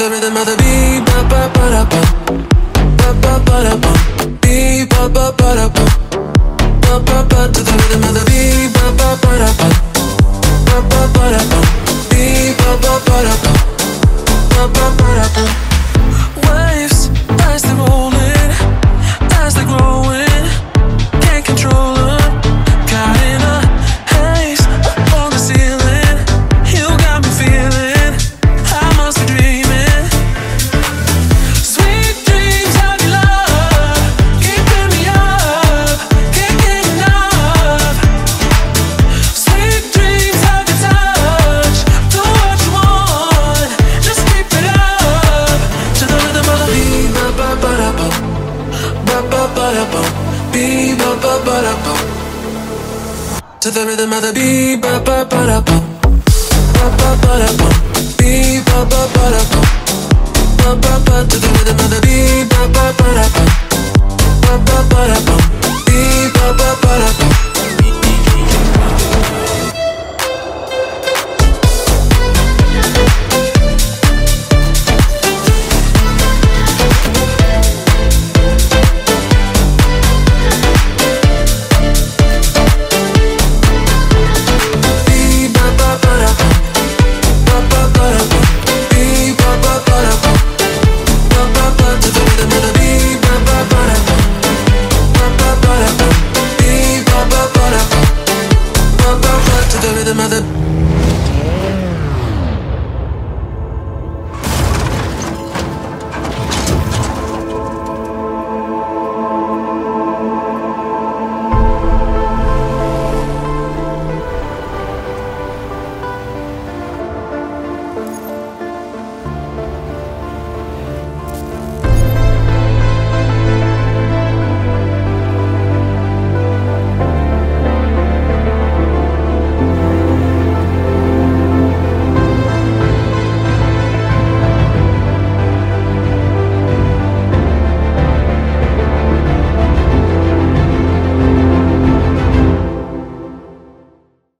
the rhythm of the beat, ba ba ba da ba. beat, ba ba ba da bum. To the rhythm of the beat, ba ba ba da bum. Ba ba ba da bum. Beat, ba ba ba da bum. Ba ba ba to the rhythm of the beat, ba ba ba da bum. Ba ba ba da bum. Beat, ba ba ba da bum. mother, mother.